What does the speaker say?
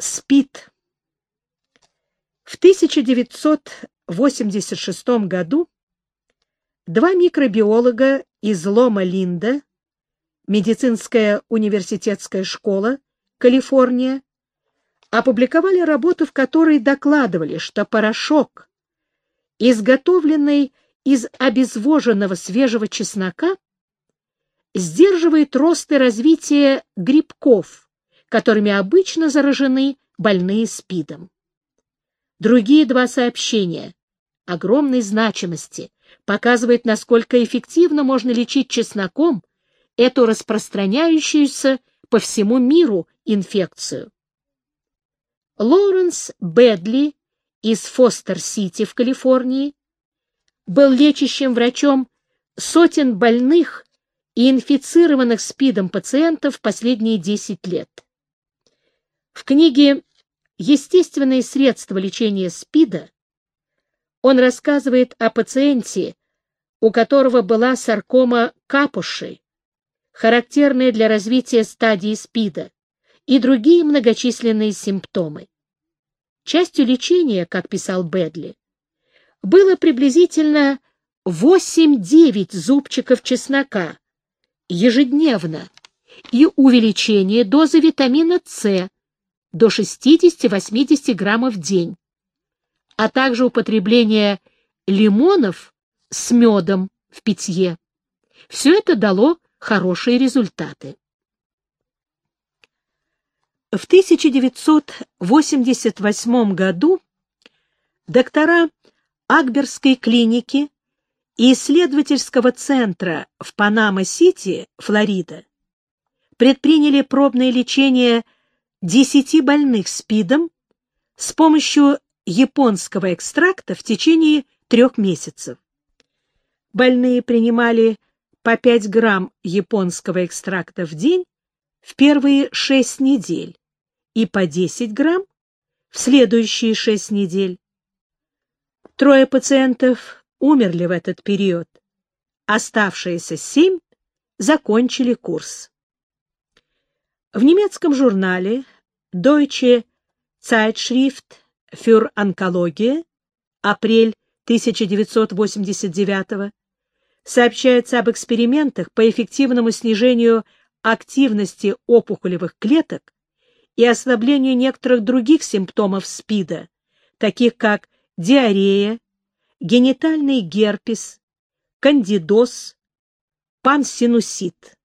СПИД. В 1986 году два микробиолога из Лома-Линда, медицинская университетская школа, Калифорния, опубликовали работу, в которой докладывали, что порошок, изготовленный из обезвоженного свежего чеснока, сдерживает рост и развитие грибков, которыми обычно заражены больные СПИДом. Другие два сообщения огромной значимости показывают, насколько эффективно можно лечить чесноком эту распространяющуюся по всему миру инфекцию. Лоуренс Бэдли из Фостер-Сити в Калифорнии был лечащим врачом сотен больных и инфицированных СПИДом пациентов последние 10 лет. В книге «Естественные средства лечения СПИДа» он рассказывает о пациенте, у которого была саркома капуши, характерная для развития стадии СПИДа, и другие многочисленные симптомы. Частью лечения, как писал Бэдли, было приблизительно 8-9 зубчиков чеснока ежедневно и увеличение дозы витамина С до 60-80 граммов в день, а также употребление лимонов с медом в питье. Все это дало хорошие результаты. В 1988 году доктора Акберской клиники и исследовательского центра в Панама-Сити, Флорида, предприняли пробное лечение десяти больных СПИДом с помощью японского экстракта в течение трех месяцев. Больные принимали по 5 грамм японского экстракта в день в первые 6 недель и по 10 грамм в следующие 6 недель. Трое пациентов умерли в этот период. Оставшиеся семь закончили курс. В немецком журнале Deutsche Zeitschrift für Onkologie, апрель 1989 сообщается об экспериментах по эффективному снижению активности опухолевых клеток и ослаблению некоторых других симптомов СПИДа, таких как диарея, генитальный герпес, кандидоз, пансинусит.